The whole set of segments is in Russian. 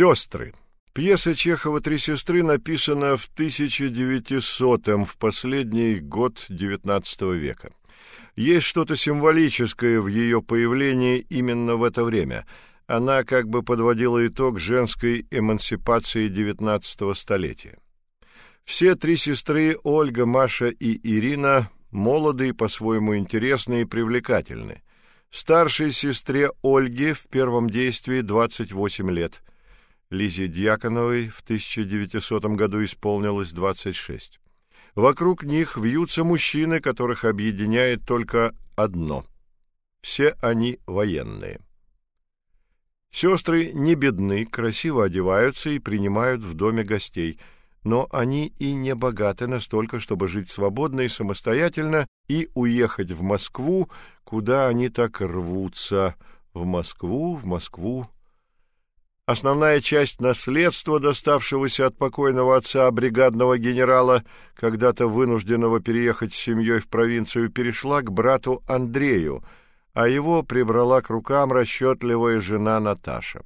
Сестры. Пьеса Чехова «Три сестры» написана в 1900-м, в последний год XIX века. Есть что-то символическое в ее появлении именно в это время. Она как бы подводила итог женской эмансипации XIX столетия. Все три сестры, Ольга, Маша и Ирина, молоды и по-своему интересны и привлекательны. Старшей сестре Ольге в первом действии 28 лет – Лизе Дьяконовой в 1900 году исполнилось 26. Вокруг них вьются мужчины, которых объединяет только одно. Все они военные. Сестры не бедны, красиво одеваются и принимают в доме гостей, но они и не богаты настолько, чтобы жить свободно и самостоятельно и уехать в Москву, куда они так рвутся, в Москву, в Москву, Основная часть наследства, доставшегося от покойного отца бригадного генерала, когда-то вынужденного переехать с семьей в провинцию, перешла к брату Андрею, а его прибрала к рукам расчетливая жена Наташа.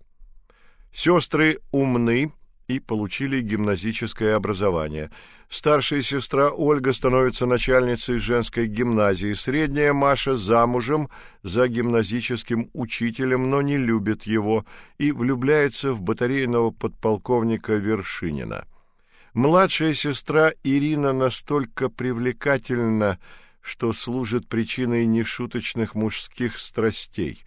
Сестры умны и получили гимназическое образование – Старшая сестра Ольга становится начальницей женской гимназии. Средняя Маша замужем за гимназическим учителем, но не любит его и влюбляется в батарейного подполковника Вершинина. Младшая сестра Ирина настолько привлекательна, что служит причиной нешуточных мужских страстей.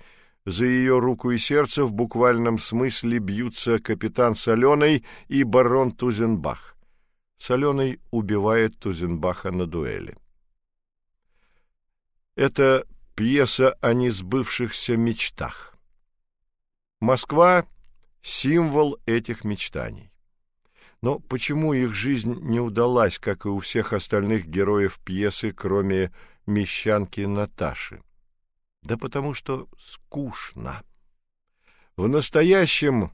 За ее руку и сердце в буквальном смысле бьются капитан Соленый и барон Тузенбах. Соленый убивает Тузенбаха на дуэли. Это пьеса о несбывшихся мечтах. Москва символ этих мечтаний. Но почему их жизнь не удалась, как и у всех остальных героев пьесы, кроме мещанки Наташи? Да потому что скучно. В настоящем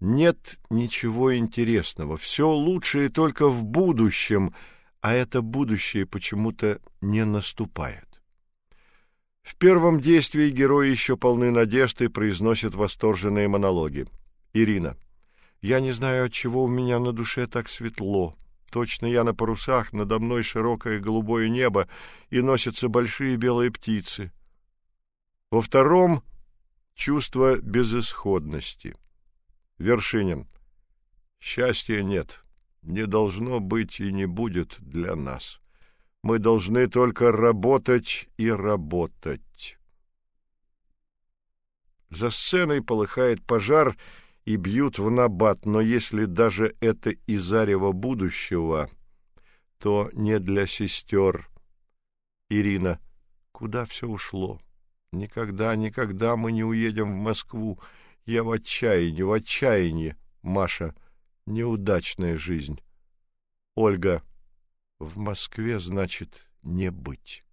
нет ничего интересного, все лучшее только в будущем, а это будущее почему-то не наступает. В первом действии герои еще полны надежд и произносят восторженные монологи. Ирина. Я не знаю, от чего у меня на душе так светло. Точно я на парусах, надо мной широкое голубое небо, и носятся большие белые птицы. Во втором чувство безысходности. Вершинин. Счастья нет. Не должно быть и не будет для нас. Мы должны только работать и работать. За сценой полыхает пожар и бьют в набат, но если даже это и зарево будущего, то не для сестер. Ирина, куда все ушло? Никогда, никогда мы не уедем в Москву. Я в отчаянии, в отчаянии. Маша. Неудачная жизнь. Ольга. В Москве, значит, не быть.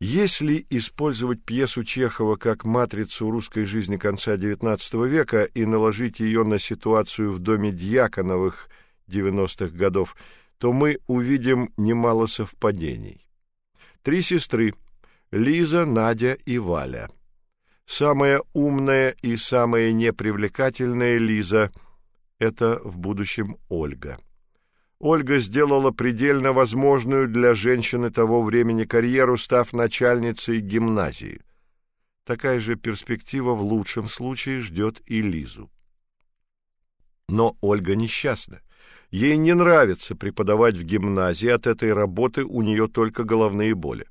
Если использовать пьесу Чехова как матрицу русской жизни конца XIX века и наложить ее на ситуацию в доме Дьяконовых 90-х годов, то мы увидим немало совпадений. Три сестры: Лиза, Надя и Валя. Самая умная и самая непривлекательная Лиза это в будущем Ольга. Ольга сделала предельно возможную для женщины того времени карьеру, став начальницей гимназии. Такая же перспектива в лучшем случае ждет и Лизу. Но Ольга несчастна. Ей не нравится преподавать в гимназии, от этой работы у нее только головные боли.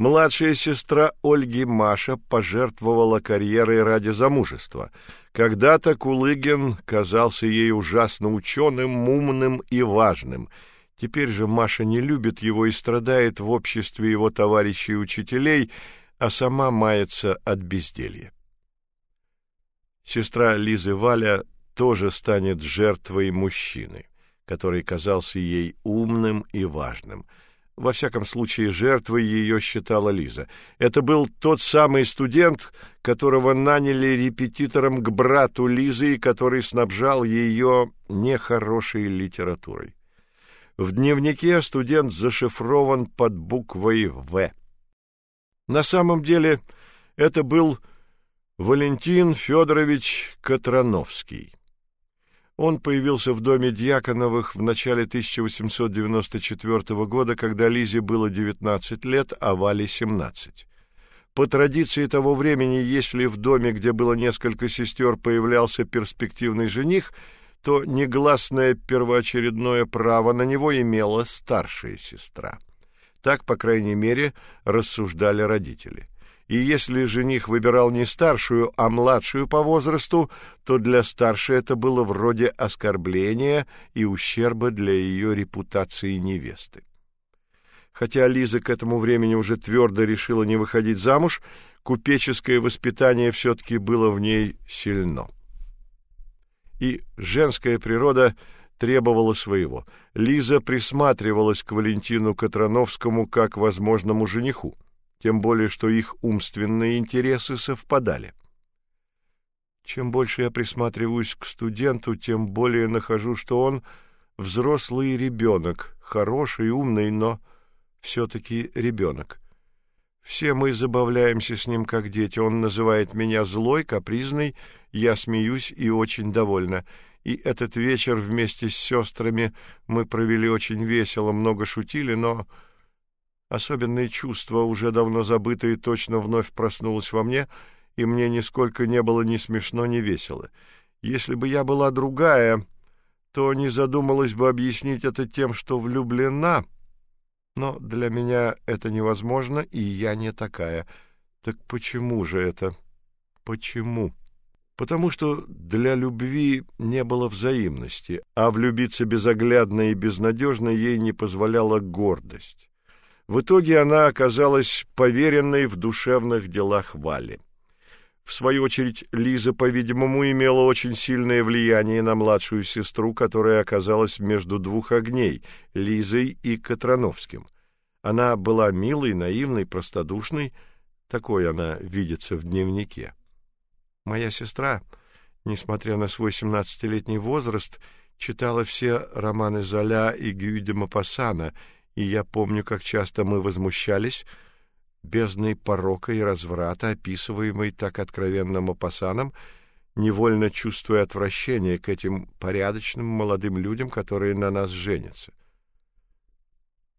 Младшая сестра Ольги Маша пожертвовала карьерой ради замужества. Когда-то Кулыгин казался ей ужасно ученым, умным и важным. Теперь же Маша не любит его и страдает в обществе его товарищей и учителей, а сама мается от безделья. Сестра Лизы Валя тоже станет жертвой мужчины, который казался ей умным и важным — во всяком случае, жертвой ее считала Лиза. Это был тот самый студент, которого наняли репетитором к брату Лизы и который снабжал ее нехорошей литературой. В дневнике студент зашифрован под буквой В. На самом деле, это был Валентин Федорович Катрановский. Он появился в доме Дьяконовых в начале 1894 года, когда Лизе было 19 лет, а Вале 17. По традиции того времени, если в доме, где было несколько сестер, появлялся перспективный жених, то негласное первоочередное право на него имела старшая сестра. Так, по крайней мере, рассуждали родители и если жених выбирал не старшую, а младшую по возрасту, то для старшей это было вроде оскорбления и ущерба для ее репутации невесты. Хотя Лиза к этому времени уже твердо решила не выходить замуж, купеческое воспитание все таки было в ней сильно. И женская природа требовала своего. Лиза присматривалась к Валентину Катрановскому как возможному жениху тем более что их умственные интересы совпадали. Чем больше я присматриваюсь к студенту, тем более нахожу, что он взрослый ребенок, хороший, умный, но все таки ребенок. Все мы забавляемся с ним как дети. Он называет меня злой, капризной, я смеюсь и очень довольна. И этот вечер вместе с сестрами мы провели очень весело, много шутили, но Особенное чувство, уже давно забытое, точно вновь проснулось во мне, и мне нисколько не было ни смешно, ни весело. Если бы я была другая, то не задумалась бы объяснить это тем, что влюблена. Но для меня это невозможно, и я не такая. Так почему же это? Почему? Потому что для любви не было взаимности, а влюбиться безоглядно и безнадежно ей не позволяла гордость. В итоге она оказалась поверенной в душевных делах Вали. В свою очередь, Лиза, по-видимому, имела очень сильное влияние на младшую сестру, которая оказалась между двух огней Лизой и Катрановским. Она была милой, наивной, простодушной, такой она видится в дневнике. Моя сестра, несмотря на свой семнадцатилетний возраст, читала все романы Золя и Гюй де и я помню, как часто мы возмущались бездной порока и разврата, описываемой так откровенно Мопассаном, невольно чувствуя отвращение к этим порядочным молодым людям, которые на нас женятся.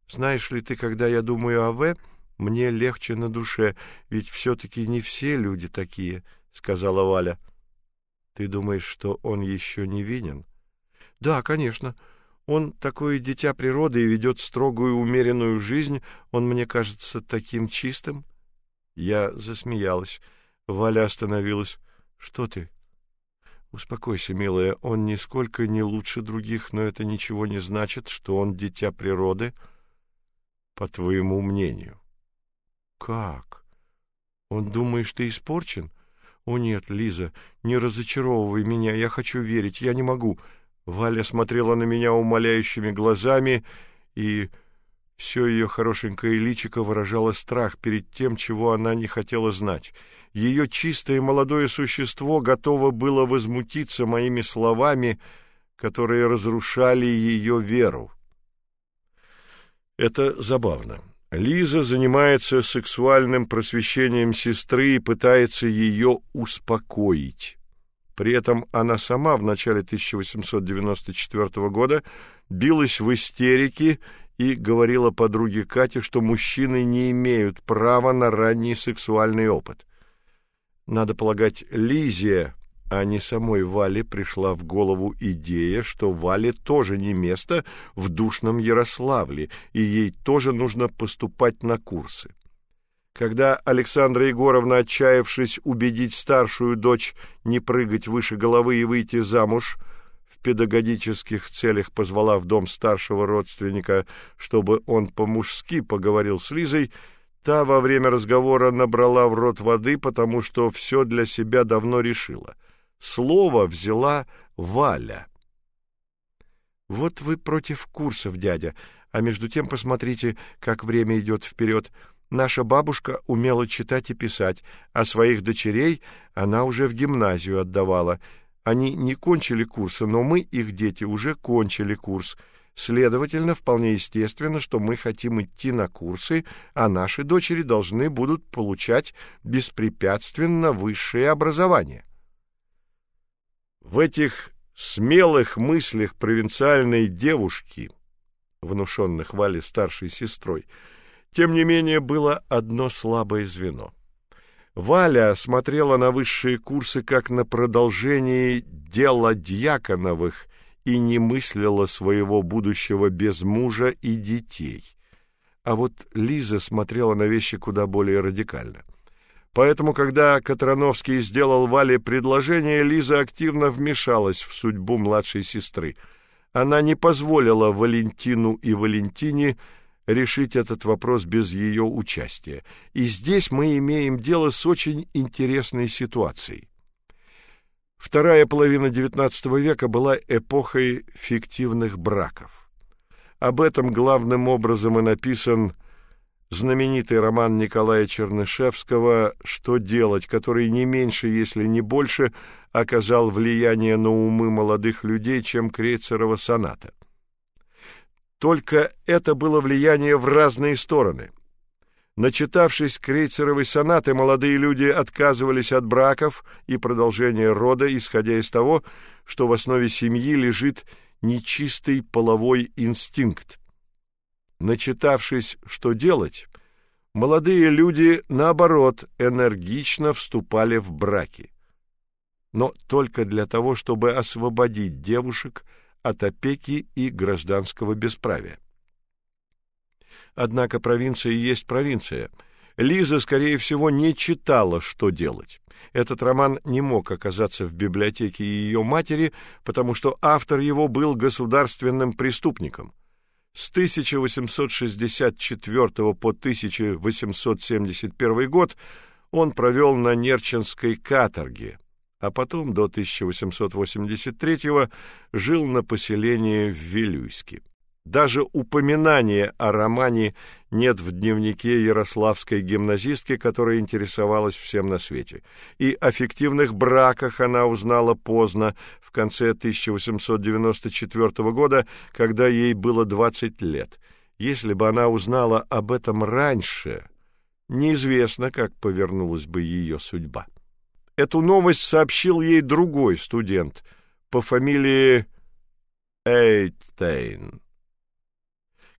Знаешь ли ты, когда я думаю о В, мне легче на душе, ведь все таки не все люди такие, сказала Валя. Ты думаешь, что он еще не винен? Да, конечно. Он такое дитя природы и ведет строгую умеренную жизнь, он мне кажется таким чистым. Я засмеялась. Валя остановилась. Что ты? Успокойся, милая, он нисколько не лучше других, но это ничего не значит, что он дитя природы, по твоему мнению. Как? Он думает, что испорчен? О нет, Лиза, не разочаровывай меня, я хочу верить, я не могу. Валя смотрела на меня умоляющими глазами, и все ее хорошенькое личико выражало страх перед тем, чего она не хотела знать. Ее чистое молодое существо готово было возмутиться моими словами, которые разрушали ее веру. Это забавно. Лиза занимается сексуальным просвещением сестры и пытается ее успокоить. При этом она сама в начале 1894 года билась в истерике и говорила подруге Кате, что мужчины не имеют права на ранний сексуальный опыт. Надо полагать, Лизе, а не самой Вале пришла в голову идея, что Вале тоже не место в душном Ярославле, и ей тоже нужно поступать на курсы. Когда Александра Егоровна, отчаявшись убедить старшую дочь не прыгать выше головы и выйти замуж, в педагогических целях позвала в дом старшего родственника, чтобы он по-мужски поговорил с Лизой, та во время разговора набрала в рот воды, потому что все для себя давно решила. Слово взяла Валя. Вот вы против курсов, дядя, а между тем посмотрите, как время идет вперед. Наша бабушка умела читать и писать, а своих дочерей она уже в гимназию отдавала. Они не кончили курса, но мы, их дети, уже кончили курс. Следовательно, вполне естественно, что мы хотим идти на курсы, а наши дочери должны будут получать беспрепятственно высшее образование. В этих смелых мыслях провинциальной девушки, внушенных Вале старшей сестрой, тем не менее было одно слабое звено. Валя смотрела на высшие курсы как на продолжение дела Дьяконовых и не мыслила своего будущего без мужа и детей. А вот Лиза смотрела на вещи куда более радикально. Поэтому, когда Катрановский сделал Вале предложение, Лиза активно вмешалась в судьбу младшей сестры. Она не позволила Валентину и Валентине решить этот вопрос без ее участия. И здесь мы имеем дело с очень интересной ситуацией. Вторая половина XIX века была эпохой фиктивных браков. Об этом главным образом и написан знаменитый роман Николая Чернышевского «Что делать», который не меньше, если не больше, оказал влияние на умы молодых людей, чем Крейцерова соната. Только это было влияние в разные стороны. Начитавшись крейцеровой сонаты, молодые люди отказывались от браков и продолжения рода, исходя из того, что в основе семьи лежит нечистый половой инстинкт. Начитавшись, что делать, молодые люди, наоборот, энергично вступали в браки. Но только для того, чтобы освободить девушек – от опеки и гражданского бесправия. Однако провинция есть провинция. Лиза, скорее всего, не читала, что делать. Этот роман не мог оказаться в библиотеке ее матери, потому что автор его был государственным преступником. С 1864 по 1871 год он провел на Нерчинской каторге, а потом до 1883 жил на поселении в Вилюйске. Даже упоминания о романе нет в дневнике ярославской гимназистки, которая интересовалась всем на свете. И о фиктивных браках она узнала поздно, в конце 1894 года, когда ей было 20 лет. Если бы она узнала об этом раньше, неизвестно, как повернулась бы ее судьба. Эту новость сообщил ей другой студент по фамилии Эйтейн.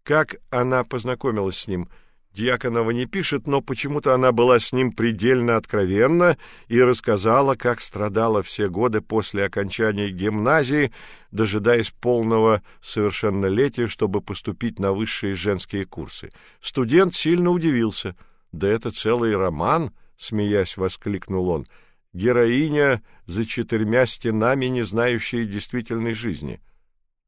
Как она познакомилась с ним, Дьяконова не пишет, но почему-то она была с ним предельно откровенна и рассказала, как страдала все годы после окончания гимназии, дожидаясь полного совершеннолетия, чтобы поступить на высшие женские курсы. Студент сильно удивился. «Да это целый роман!» — смеясь воскликнул он — героиня за четырьмя стенами, не знающая действительной жизни.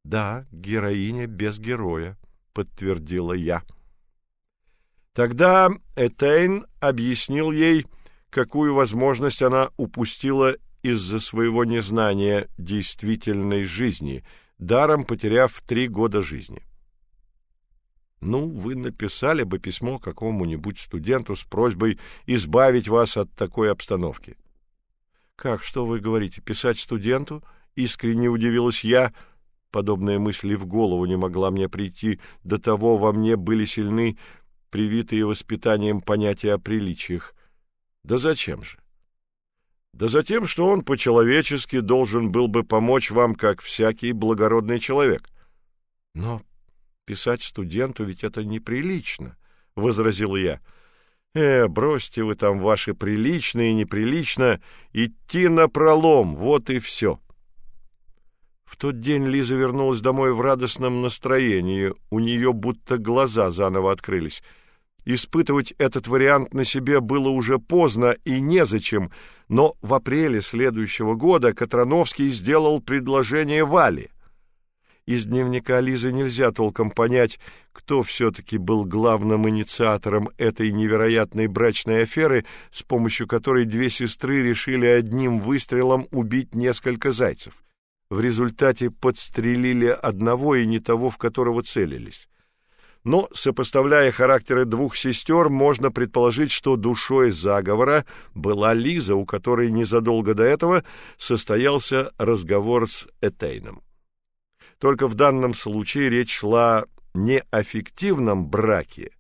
Да, героиня без героя, подтвердила я. Тогда Этейн объяснил ей, какую возможность она упустила из-за своего незнания действительной жизни, даром потеряв три года жизни. Ну, вы написали бы письмо какому-нибудь студенту с просьбой избавить вас от такой обстановки. Как, что вы говорите, писать студенту? Искренне удивилась я. Подобная мысль и в голову не могла мне прийти, до того во мне были сильны привитые воспитанием понятия о приличиях. Да зачем же? Да затем, что он по-человечески должен был бы помочь вам, как всякий благородный человек. Но писать студенту ведь это неприлично, возразил я. Э, бросьте вы там ваши приличные и неприлично, идти на пролом, вот и все. В тот день Лиза вернулась домой в радостном настроении, у нее будто глаза заново открылись. Испытывать этот вариант на себе было уже поздно и незачем, но в апреле следующего года Катрановский сделал предложение Вале. Из дневника Лизы нельзя толком понять, кто все-таки был главным инициатором этой невероятной брачной аферы, с помощью которой две сестры решили одним выстрелом убить несколько зайцев. В результате подстрелили одного и не того, в которого целились. Но, сопоставляя характеры двух сестер, можно предположить, что душой заговора была Лиза, у которой незадолго до этого состоялся разговор с Этейном. Только в данном случае речь шла не о фиктивном браке,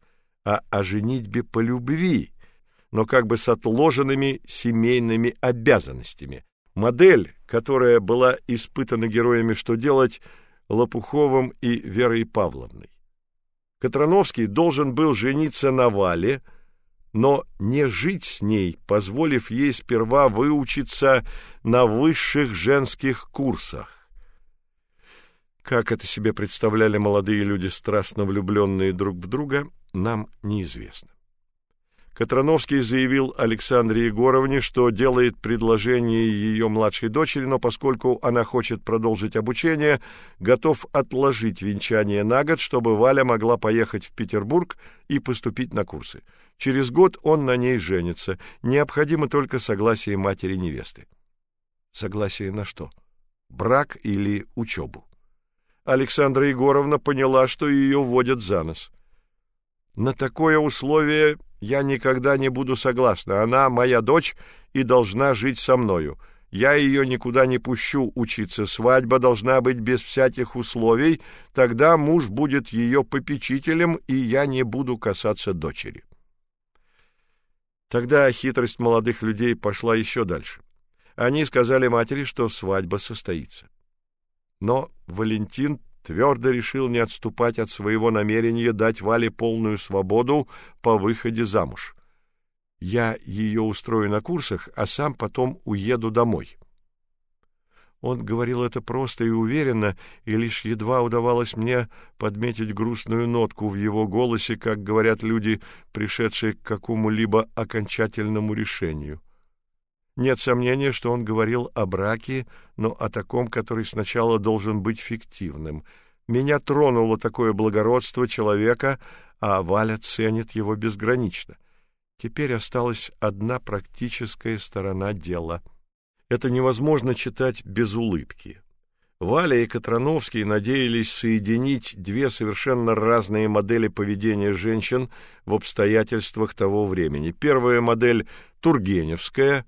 а о женитьбе по любви, но как бы с отложенными семейными обязанностями. Модель, которая была испытана героями «Что делать» Лопуховым и Верой Павловной. Катрановский должен был жениться на Вале, но не жить с ней, позволив ей сперва выучиться на высших женских курсах. Как это себе представляли молодые люди, страстно влюбленные друг в друга, нам неизвестно. Катрановский заявил Александре Егоровне, что делает предложение ее младшей дочери, но поскольку она хочет продолжить обучение, готов отложить венчание на год, чтобы Валя могла поехать в Петербург и поступить на курсы. Через год он на ней женится. Необходимо только согласие матери невесты. Согласие на что? Брак или учебу? Александра Егоровна поняла, что ее вводят за нос. На такое условие я никогда не буду согласна. Она моя дочь и должна жить со мною. Я ее никуда не пущу учиться. Свадьба должна быть без всяких условий, тогда муж будет ее попечителем, и я не буду касаться дочери. Тогда хитрость молодых людей пошла еще дальше. Они сказали матери, что свадьба состоится. Но Валентин твердо решил не отступать от своего намерения дать Вале полную свободу по выходе замуж. Я ее устрою на курсах, а сам потом уеду домой. Он говорил это просто и уверенно, и лишь едва удавалось мне подметить грустную нотку в его голосе, как говорят люди, пришедшие к какому-либо окончательному решению. Нет сомнения, что он говорил о браке, но о таком, который сначала должен быть фиктивным. Меня тронуло такое благородство человека, а Валя ценит его безгранично. Теперь осталась одна практическая сторона дела. Это невозможно читать без улыбки. Валя и Катрановский надеялись соединить две совершенно разные модели поведения женщин в обстоятельствах того времени. Первая модель тургеневская,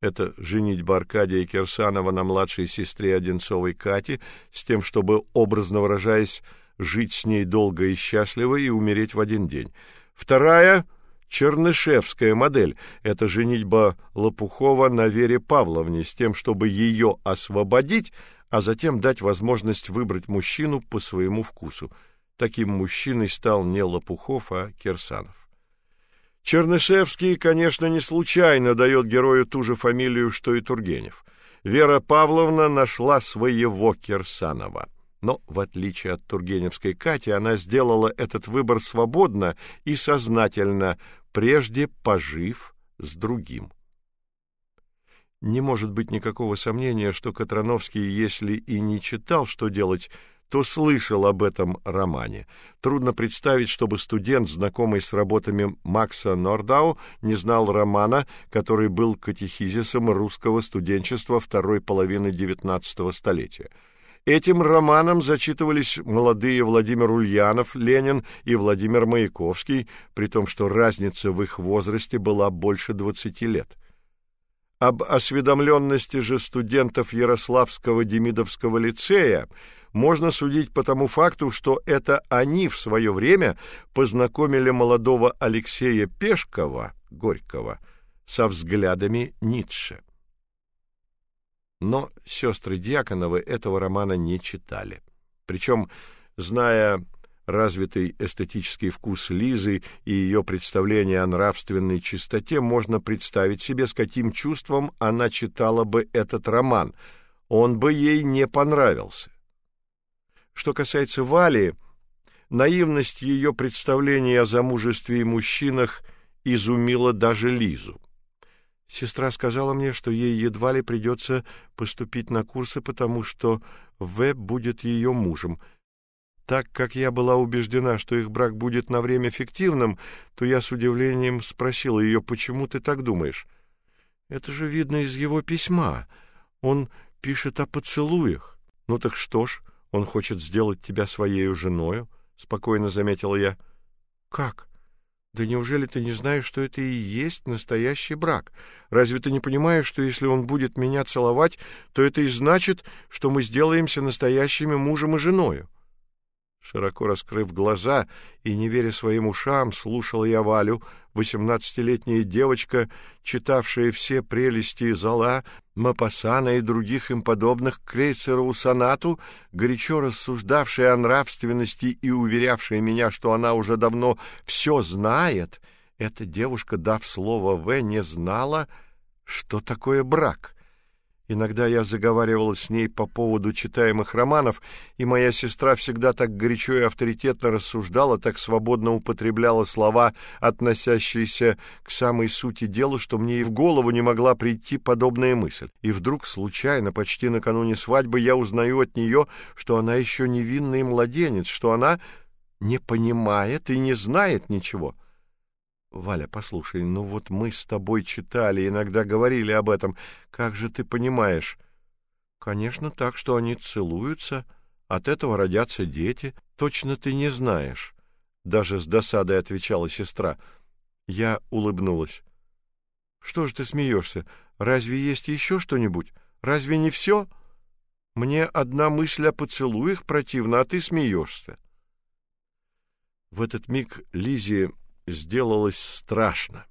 это женитьба Аркадия Кирсанова на младшей сестре Одинцовой Кати с тем, чтобы, образно выражаясь, жить с ней долго и счастливо и умереть в один день. Вторая Чернышевская модель это женитьба Лопухова на Вере Павловне с тем, чтобы ее освободить, а затем дать возможность выбрать мужчину по своему вкусу. Таким мужчиной стал не Лопухов, а Кирсанов. Чернышевский, конечно, не случайно дает герою ту же фамилию, что и Тургенев. Вера Павловна нашла своего Кирсанова. Но, в отличие от Тургеневской Кати, она сделала этот выбор свободно и сознательно, прежде пожив с другим. Не может быть никакого сомнения, что Катрановский, если и не читал, что делать, то слышал об этом романе. Трудно представить, чтобы студент, знакомый с работами Макса Нордау, не знал романа, который был катехизисом русского студенчества второй половины XIX столетия. Этим романом зачитывались молодые Владимир Ульянов, Ленин и Владимир Маяковский, при том, что разница в их возрасте была больше двадцати лет. Об осведомленности же студентов Ярославского Демидовского лицея можно судить по тому факту, что это они в свое время познакомили молодого Алексея Пешкова, Горького, со взглядами Ницше. Но сестры Дьяконовы этого романа не читали. Причем, зная развитый эстетический вкус Лизы и ее представление о нравственной чистоте, можно представить себе, с каким чувством она читала бы этот роман. Он бы ей не понравился. Что касается Вали, наивность ее представления о замужестве и мужчинах изумила даже Лизу. Сестра сказала мне, что ей едва ли придется поступить на курсы, потому что В будет ее мужем. Так как я была убеждена, что их брак будет на время фиктивным, то я с удивлением спросила ее, почему ты так думаешь? Это же видно из его письма. Он пишет о поцелуях. Ну так что ж, он хочет сделать тебя своей женой, спокойно заметила я. Как? Да неужели ты не знаешь, что это и есть настоящий брак? Разве ты не понимаешь, что если он будет меня целовать, то это и значит, что мы сделаемся настоящими мужем и женою? Широко раскрыв глаза и не веря своим ушам, слушал я Валю, восемнадцатилетняя девочка, читавшая все прелести Зала, Мапасана и других им подобных Крейцерову сонату, горячо рассуждавшая о нравственности и уверявшая меня, что она уже давно все знает, эта девушка, дав слово «В», не знала, что такое брак. Иногда я заговаривал с ней по поводу читаемых романов, и моя сестра всегда так горячо и авторитетно рассуждала, так свободно употребляла слова, относящиеся к самой сути дела, что мне и в голову не могла прийти подобная мысль. И вдруг случайно, почти накануне свадьбы, я узнаю от нее, что она еще невинный младенец, что она не понимает и не знает ничего. Валя, послушай, ну вот мы с тобой читали, иногда говорили об этом. Как же ты понимаешь? Конечно, так, что они целуются, от этого родятся дети. Точно ты не знаешь, даже с досадой отвечала сестра. Я улыбнулась. Что ж ты смеешься? Разве есть еще что-нибудь? Разве не все? Мне одна мысль о поцелуях противна, а ты смеешься. В этот миг Лизе сделалось страшно.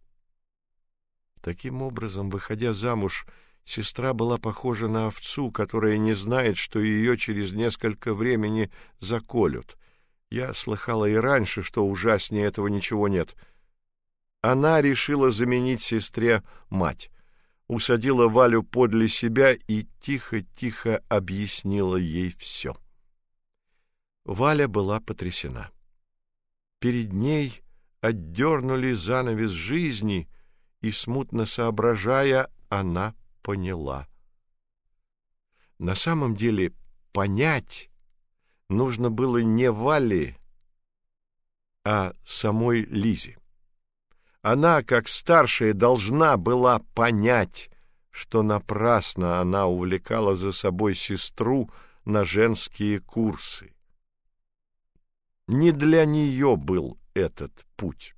Таким образом, выходя замуж, сестра была похожа на овцу, которая не знает, что ее через несколько времени заколют. Я слыхала и раньше, что ужаснее этого ничего нет. Она решила заменить сестре мать. Усадила Валю подле себя и тихо-тихо объяснила ей все. Валя была потрясена. Перед ней отдернули занавес жизни, и смутно соображая, она поняла. На самом деле, понять нужно было не Вале, а самой Лизе. Она, как старшая, должна была понять, что напрасно она увлекала за собой сестру на женские курсы. Не для нее был этот путь.